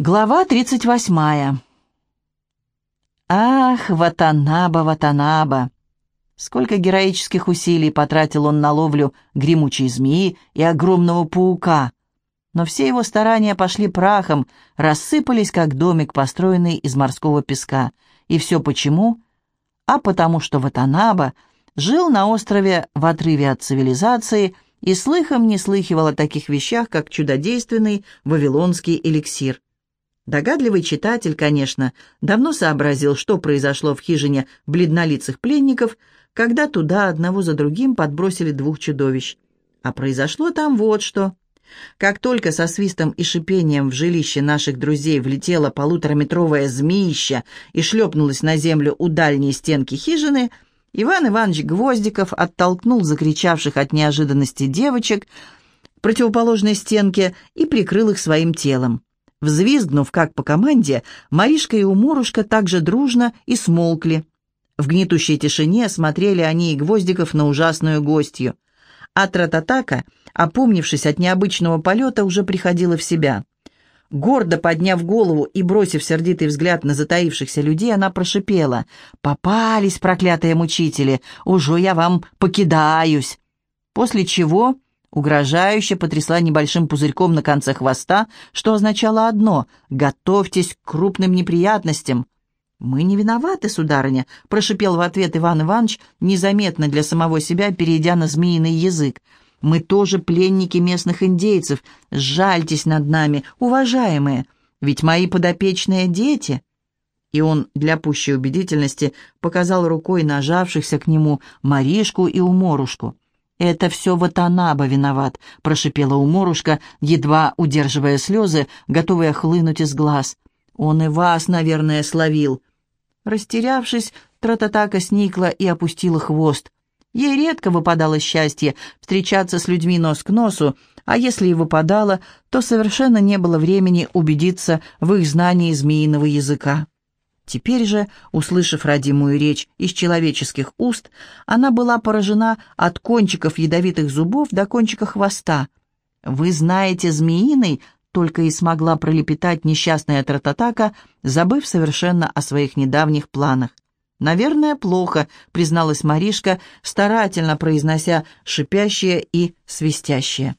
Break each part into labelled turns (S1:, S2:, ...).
S1: Глава 38. Ах, Ватанаба, Ватанаба! Сколько героических усилий потратил он на ловлю гремучей змеи и огромного паука. Но все его старания пошли прахом, рассыпались, как домик, построенный из морского песка. И все почему? А потому что Ватанаба жил на острове в отрыве от цивилизации и слыхом не слыхивал о таких вещах, как чудодейственный вавилонский эликсир. Догадливый читатель, конечно, давно сообразил, что произошло в хижине бледнолицых пленников, когда туда одного за другим подбросили двух чудовищ. А произошло там вот что. Как только со свистом и шипением в жилище наших друзей влетела полутораметровая змеища и шлепнулась на землю у дальней стенки хижины, Иван Иванович Гвоздиков оттолкнул закричавших от неожиданности девочек к противоположной стенке и прикрыл их своим телом. Взвизгнув, как по команде, Маришка и Уморушка также дружно и смолкли. В гнетущей тишине смотрели они и Гвоздиков на ужасную гостью. А Трататака, опомнившись от необычного полета, уже приходила в себя. Гордо подняв голову и бросив сердитый взгляд на затаившихся людей, она прошипела. «Попались, проклятые мучители! Уже я вам покидаюсь!» После чего Угрожающе потрясла небольшим пузырьком на конце хвоста, что означало одно — «Готовьтесь к крупным неприятностям». «Мы не виноваты, сударыня», — прошипел в ответ Иван Иванович, незаметно для самого себя, перейдя на змеиный язык. «Мы тоже пленники местных индейцев. Жальтесь над нами, уважаемые, ведь мои подопечные дети». И он для пущей убедительности показал рукой нажавшихся к нему Маришку и Уморушку. «Это все Ватанаба виноват», — прошипела уморушка, едва удерживая слезы, готовые хлынуть из глаз. «Он и вас, наверное, словил». Растерявшись, Трататака сникла и опустила хвост. Ей редко выпадало счастье встречаться с людьми нос к носу, а если и выпадало, то совершенно не было времени убедиться в их знании змеиного языка. Теперь же, услышав родимую речь из человеческих уст, она была поражена от кончиков ядовитых зубов до кончика хвоста. «Вы знаете змеиный?» — только и смогла пролепетать несчастная Трататака, забыв совершенно о своих недавних планах. «Наверное, плохо», — призналась Маришка, старательно произнося шипящее и свистящее.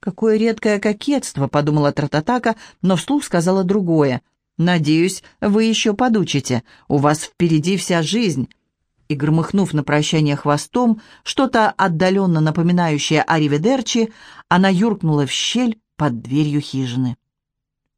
S1: «Какое редкое кокетство», — подумала Трататака, но вслух сказала другое — Надеюсь, вы еще подучите. У вас впереди вся жизнь». И, громыхнув на прощание хвостом, что-то отдаленно напоминающее о Риведерчи, она юркнула в щель под дверью хижины.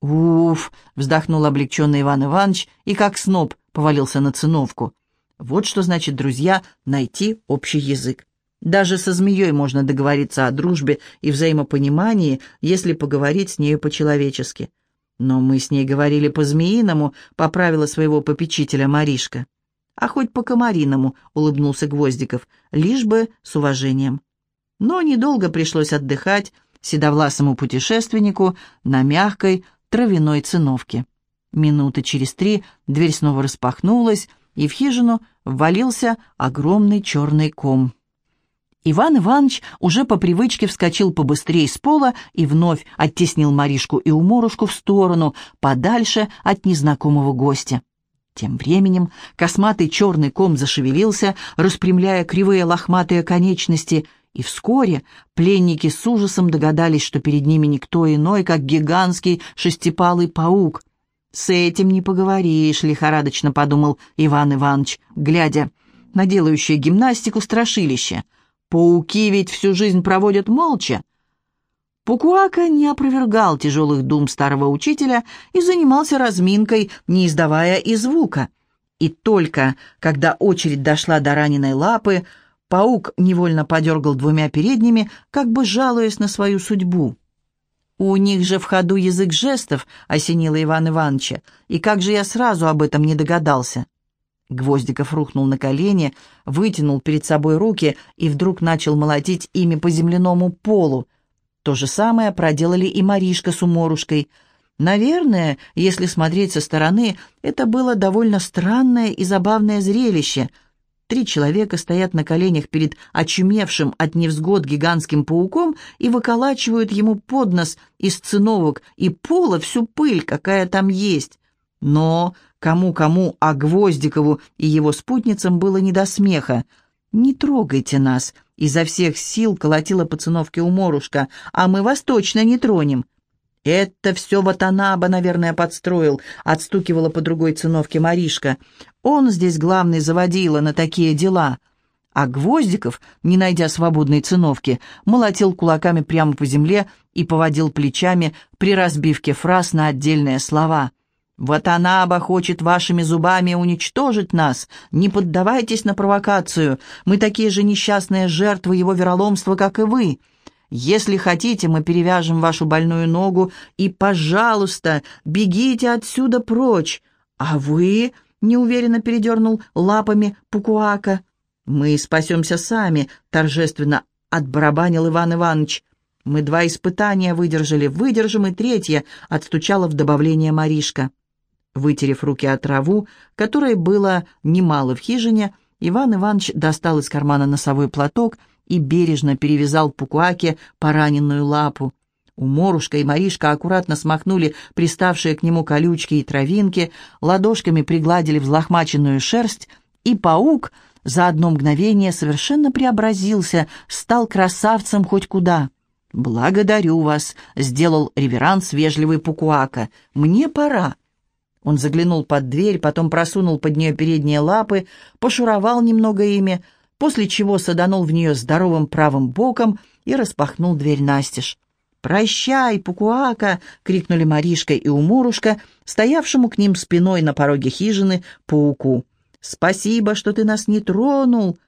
S1: «Уф!» — вздохнул облегченный Иван Иванович и, как сноб, повалился на циновку. «Вот что значит, друзья, найти общий язык. Даже со змеей можно договориться о дружбе и взаимопонимании, если поговорить с нею по-человечески. «Но мы с ней говорили по-змеиному», — поправила своего попечителя Маришка. «А хоть по-комариному», — улыбнулся Гвоздиков, — «лишь бы с уважением». Но недолго пришлось отдыхать седовласому путешественнику на мягкой травяной циновке. Минуты через три дверь снова распахнулась, и в хижину ввалился огромный черный ком. Иван Иванович уже по привычке вскочил побыстрее с пола и вновь оттеснил Маришку и Уморушку в сторону, подальше от незнакомого гостя. Тем временем косматый черный ком зашевелился, распрямляя кривые лохматые конечности, и вскоре пленники с ужасом догадались, что перед ними никто иной, как гигантский шестипалый паук. «С этим не поговоришь», — лихорадочно подумал Иван Иванович, глядя на делающее гимнастику страшилище — Пауки ведь всю жизнь проводят молча. Пукуака не опровергал тяжелых дум старого учителя и занимался разминкой, не издавая и звука. И только когда очередь дошла до раненой лапы, паук невольно подергал двумя передними, как бы жалуясь на свою судьбу. «У них же в ходу язык жестов», — осенила Иван Ивановича, «и как же я сразу об этом не догадался?» Гвоздиков рухнул на колени, вытянул перед собой руки и вдруг начал молотить ими по земляному полу. То же самое проделали и Маришка с Уморушкой. Наверное, если смотреть со стороны, это было довольно странное и забавное зрелище. Три человека стоят на коленях перед очумевшим от невзгод гигантским пауком и выколачивают ему под нос из циновок и пола всю пыль, какая там есть. Но кому-кому, а Гвоздикову и его спутницам было не до смеха. «Не трогайте нас!» — изо всех сил колотила по циновке уморушка. «А мы вас точно не тронем!» «Это все Ватанаба, наверное, подстроил», — отстукивала по другой циновке Маришка. «Он здесь главный заводила на такие дела». А Гвоздиков, не найдя свободной циновки, молотил кулаками прямо по земле и поводил плечами при разбивке фраз на отдельные слова. «Ватанаба хочет вашими зубами уничтожить нас. Не поддавайтесь на провокацию. Мы такие же несчастные жертвы его вероломства, как и вы». Если хотите, мы перевяжем вашу больную ногу и, пожалуйста, бегите отсюда прочь. А вы, — неуверенно передернул лапами Пукуака, — мы спасемся сами, — торжественно отбарабанил Иван Иванович. Мы два испытания выдержали, выдержим и третье, — отстучала в добавление Маришка. Вытерев руки от траву, которой было немало в хижине, Иван Иванович достал из кармана носовой платок — и бережно перевязал Пукуаке пораненную лапу. Уморушка и Маришка аккуратно смахнули приставшие к нему колючки и травинки, ладошками пригладили взлохмаченную шерсть, и паук за одно мгновение совершенно преобразился, стал красавцем хоть куда. «Благодарю вас», — сделал реверанс вежливый Пукуака. «Мне пора». Он заглянул под дверь, потом просунул под нее передние лапы, пошуровал немного ими, после чего саданул в нее здоровым правым боком и распахнул дверь настежь. «Прощай, Пукуака!» — крикнули Маришка и Уморушка, стоявшему к ним спиной на пороге хижины пауку. «Спасибо, что ты нас не тронул!»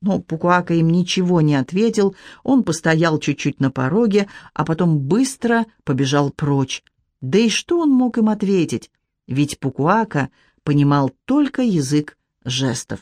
S1: Но Пукуака им ничего не ответил, он постоял чуть-чуть на пороге, а потом быстро побежал прочь. Да и что он мог им ответить? Ведь Пукуака понимал только язык жестов.